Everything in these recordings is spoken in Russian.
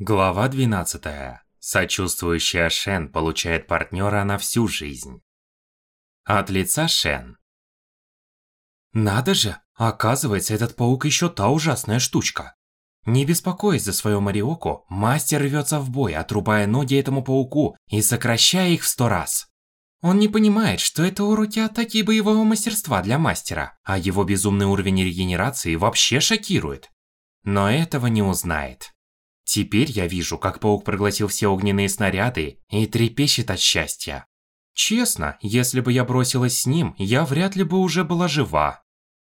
Глава 12. Сочувствующая Шен получает партнера на всю жизнь. От лица Шен. Надо же, оказывается, этот паук еще та ужасная штучка. Не беспокоясь за свою Мариоку, мастер рвется в бой, отрубая ноги этому пауку и сокращая их в сто раз. Он не понимает, что это уроки атаки и боевого мастерства для мастера, а его безумный уровень регенерации вообще шокирует. Но этого не узнает. Теперь я вижу, как паук проглотил все огненные снаряды и трепещет от счастья. Честно, если бы я бросилась с ним, я вряд ли бы уже была жива.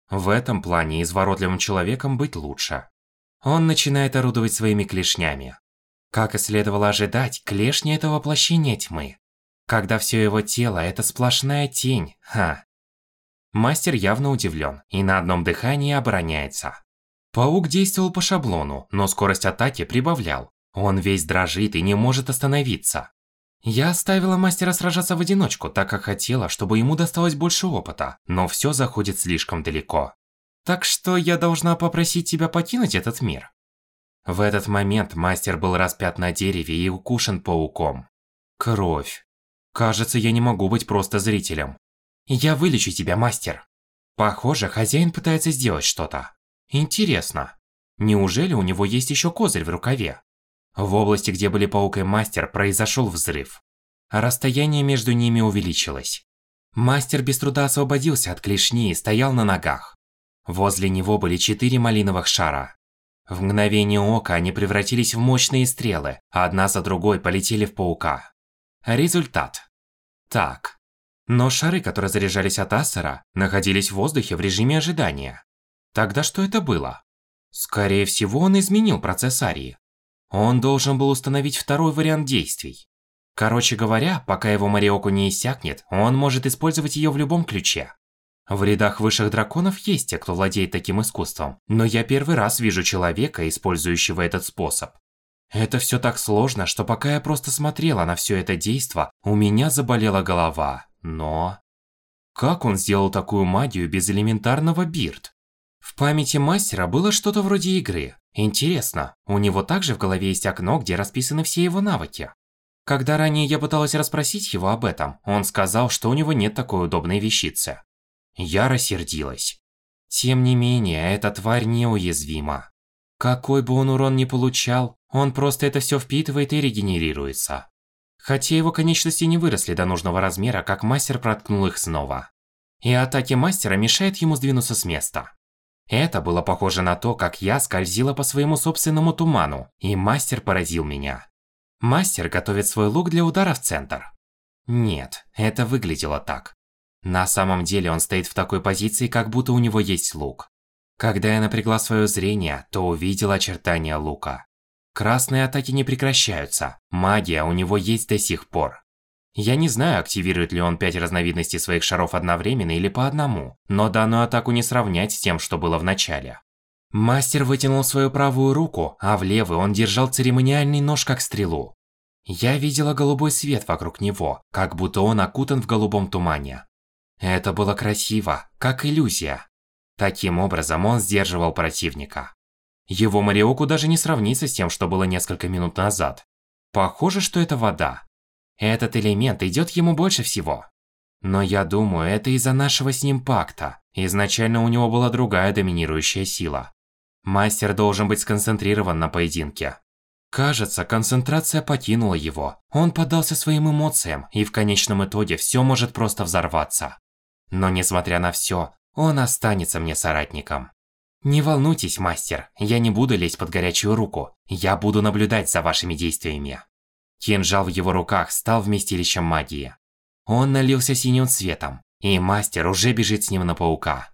В этом плане изворотливым человеком быть лучше. Он начинает орудовать своими клешнями. Как и следовало ожидать, клешни – это воплощение тьмы. Когда все его тело – это сплошная тень, ха. Мастер явно удивлен и на одном дыхании обороняется. Паук действовал по шаблону, но скорость атаки прибавлял. Он весь дрожит и не может остановиться. Я оставила мастера сражаться в одиночку, так как хотела, чтобы ему досталось больше опыта, но все заходит слишком далеко. Так что я должна попросить тебя покинуть этот мир. В этот момент мастер был распят на дереве и укушен пауком. Кровь. Кажется, я не могу быть просто зрителем. Я вылечу тебя, мастер. Похоже, хозяин пытается сделать что-то. Интересно, неужели у него есть еще козырь в рукаве? В области, где были паук и мастер, произошел взрыв. Расстояние между ними увеличилось. Мастер без труда освободился от клешни и стоял на ногах. Возле него были четыре малиновых шара. В мгновение ока они превратились в мощные стрелы, а одна за другой полетели в паука. Результат. Так. Но шары, которые заряжались от Ассера, находились в воздухе в режиме ожидания. Тогда что это было? Скорее всего, он изменил процесс Арии. Он должен был установить второй вариант действий. Короче говоря, пока его Мариоку не иссякнет, он может использовать ее в любом ключе. В рядах высших драконов есть те, кто владеет таким искусством, но я первый раз вижу человека, использующего этот способ. Это все так сложно, что пока я просто смотрела на все это действо, у меня заболела голова. Но... Как он сделал такую магию без элементарного бирд? В памяти мастера было что-то вроде игры. Интересно, у него также в голове есть окно, где расписаны все его навыки. Когда ранее я пыталась расспросить его об этом, он сказал, что у него нет такой удобной вещицы. Я рассердилась. Тем не менее, эта тварь неуязвима. Какой бы он урон ни получал, он просто это все впитывает и регенерируется. Хотя его конечности не выросли до нужного размера, как мастер проткнул их снова. И атаки мастера мешают ему сдвинуться с места. Это было похоже на то, как я скользила по своему собственному туману, и мастер поразил меня. Мастер готовит свой лук для удара в центр. Нет, это выглядело так. На самом деле он стоит в такой позиции, как будто у него есть лук. Когда я напрягла свое зрение, то увидела очертания лука. Красные атаки не прекращаются, магия у него есть до сих пор. Я не знаю, активирует ли он пять разновидностей своих шаров одновременно или по одному, но данную атаку не сравнять с тем, что было в начале. Мастер вытянул свою правую руку, а в левой он держал церемониальный нож как стрелу. Я видела голубой свет вокруг него, как будто он окутан в голубом тумане. Это было красиво, как иллюзия. Таким образом он сдерживал противника. Его Мариоку даже не сравнится с тем, что было несколько минут назад. Похоже, что это вода. Этот элемент идет ему больше всего. Но я думаю, это из-за нашего с ним пакта. Изначально у него была другая доминирующая сила. Мастер должен быть сконцентрирован на поединке. Кажется, концентрация покинула его. Он поддался своим эмоциям, и в конечном итоге все может просто взорваться. Но несмотря на все, он останется мне соратником. Не волнуйтесь, мастер, я не буду лезть под горячую руку. Я буду наблюдать за вашими действиями. Кинжал в его руках стал вместилищем магии. Он налился синим цветом, и мастер уже бежит с ним на паука.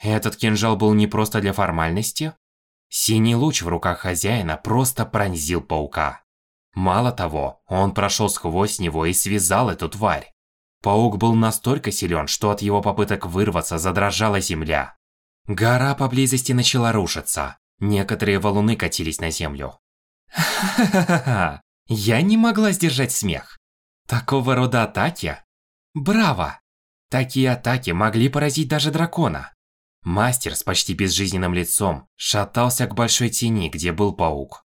Этот кинжал был не просто для формальности. Синий луч в руках хозяина просто пронзил паука. Мало того, он прошел сквозь него и связал эту тварь. Паук был настолько силен, что от его попыток вырваться задрожала земля. Гора поблизости начала рушиться. Некоторые валуны катились на землю. Ха-ха-ха! Я не могла сдержать смех. Такого рода атаки? Браво! Такие атаки могли поразить даже дракона. Мастер с почти безжизненным лицом шатался к большой тени, где был паук.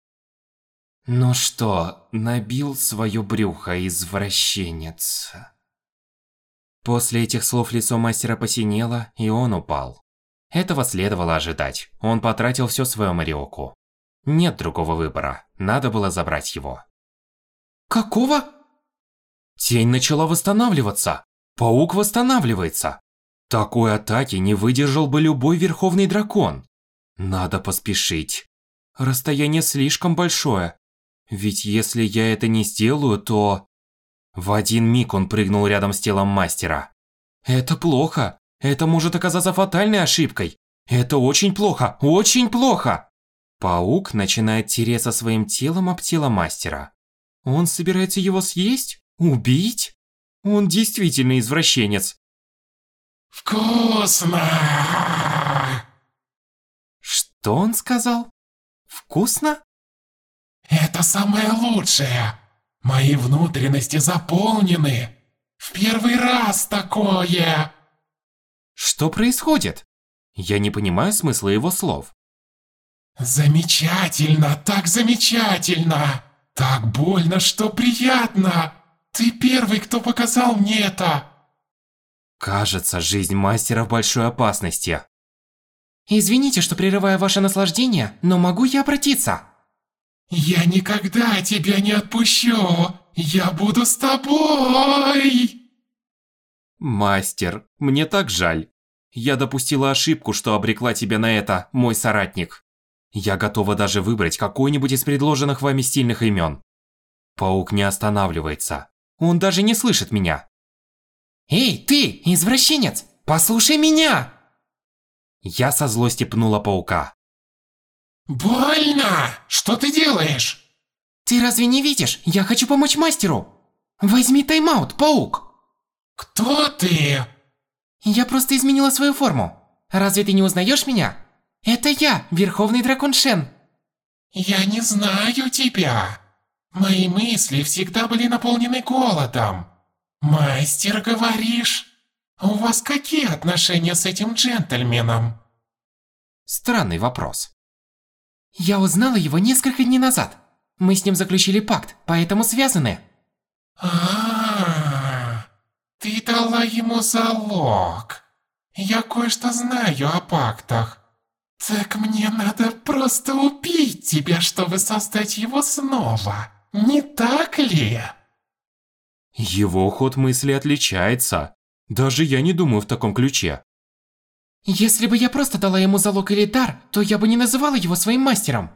Ну что, набил свое брюхо, извращенец. После этих слов лицо мастера посинело, и он упал. Этого следовало ожидать. Он потратил все свое Мариоку. Нет другого выбора. Надо было забрать его. Какого? Тень начала восстанавливаться. Паук восстанавливается. Такой атаки не выдержал бы любой Верховный Дракон. Надо поспешить. Расстояние слишком большое. Ведь если я это не сделаю, то... В один миг он прыгнул рядом с телом мастера. Это плохо. Это может оказаться фатальной ошибкой. Это очень плохо, очень плохо. Паук начинает тереться своим телом об тело мастера. Он собирается его съесть? Убить? Он действительно извращенец. Вкусно! Что он сказал? Вкусно? Это самое лучшее. Мои внутренности заполнены. В первый раз такое. Что происходит? Я не понимаю смысла его слов. Замечательно, так замечательно. Так больно, что приятно. Ты первый, кто показал мне это. Кажется, жизнь мастера в большой опасности. Извините, что прерываю ваше наслаждение, но могу я обратиться? Я никогда тебя не отпущу. Я буду с тобой. Мастер, мне так жаль. Я допустила ошибку, что обрекла тебя на это, мой соратник. Я готова даже выбрать какой-нибудь из предложенных вами стильных имен. Паук не останавливается. Он даже не слышит меня. Эй, ты, извращенец, послушай меня! Я со злости пнула паука. Больно! Что ты делаешь? Ты разве не видишь? Я хочу помочь мастеру. Возьми тайм-аут, паук. Кто ты? Я просто изменила свою форму. Разве ты не узнаешь меня? Это я, Верховный Дракон Шен. Я не знаю тебя. Мои мысли всегда были наполнены голодом. Мастер, говоришь? У вас какие отношения с этим джентльменом? Странный вопрос. Я узнала его несколько дней назад. Мы с ним заключили пакт, поэтому связаны. А, -а, -а ты дала ему залог. Я кое-что знаю о пактах. Так мне надо просто убить тебя, чтобы создать его снова. Не так ли? Его ход мысли отличается. Даже я не думаю в таком ключе. Если бы я просто дала ему залог или дар, то я бы не называла его своим мастером.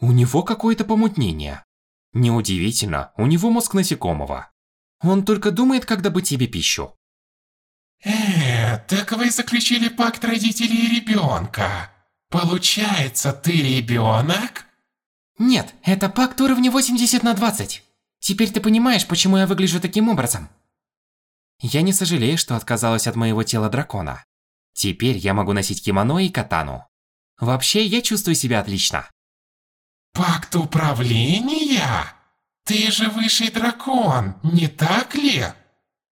У него какое-то помутнение. Неудивительно, у него мозг насекомого. Он только думает, как добыть себе пищу. Так вы заключили пакт родителей и ребенка. Получается, ты ребенок? Нет, это пакт уровня 80 на 20. Теперь ты понимаешь, почему я выгляжу таким образом. Я не сожалею, что отказалась от моего тела дракона. Теперь я могу носить кимоно и катану. Вообще, я чувствую себя отлично. Пакт управления? Ты же высший дракон, не так ли?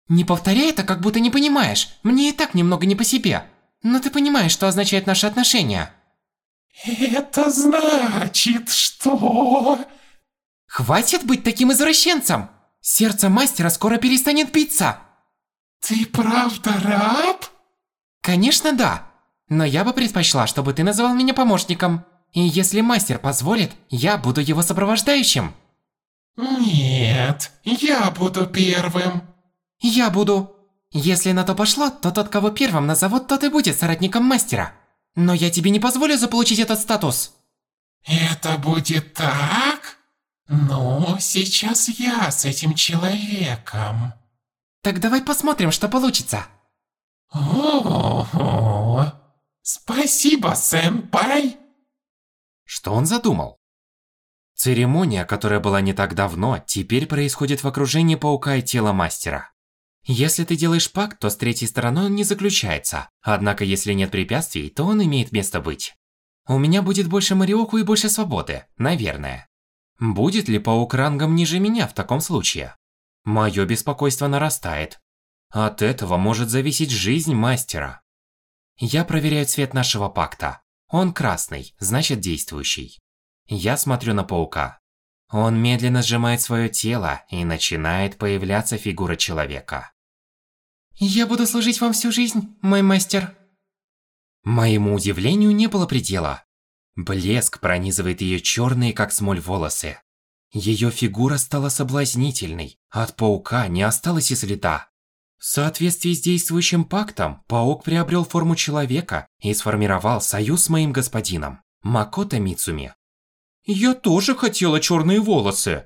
Не повторяй это, как будто не понимаешь. Мне и так немного не по себе. Но ты понимаешь, что означает наши отношения. Это значит, что... Хватит быть таким извращенцем! Сердце мастера скоро перестанет биться. Ты правда раб? Конечно, да. Но я бы предпочла, чтобы ты называл меня помощником. И если мастер позволит, я буду его сопровождающим. Нет, я буду первым. Я буду. Если на то пошло, то тот, кого первым назовут, тот и будет соратником мастера. Но я тебе не позволю заполучить этот статус. Это будет так? Ну, сейчас я с этим человеком. Так давай посмотрим, что получится. О, спасибо, сэмпай. Что он задумал? Церемония, которая была не так давно, теперь происходит в окружении паука и тела мастера. Если ты делаешь пакт, то с третьей стороной он не заключается. Однако, если нет препятствий, то он имеет место быть. У меня будет больше Мариоку и больше свободы, наверное. Будет ли паук рангом ниже меня в таком случае? Мое беспокойство нарастает. От этого может зависеть жизнь мастера. Я проверяю цвет нашего пакта. Он красный, значит действующий. Я смотрю на паука. Он медленно сжимает свое тело, и начинает появляться фигура человека. Я буду служить вам всю жизнь, мой мастер. Моему удивлению не было предела. Блеск пронизывает ее черные, как смоль, волосы. Ее фигура стала соблазнительной, от паука не осталось и следа. В соответствии с действующим пактом, паук приобрел форму человека и сформировал союз с моим господином, Макото Мицуми. Я тоже хотела черные волосы.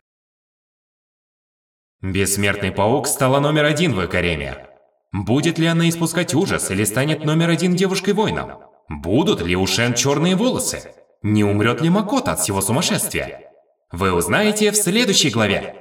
Бессмертный паук стала номер один в Экареме. Будет ли она испускать ужас или станет номер один девушкой-воином? Будут ли у Шен черные волосы? Не умрет ли Макото от всего сумасшествия? Вы узнаете в следующей главе.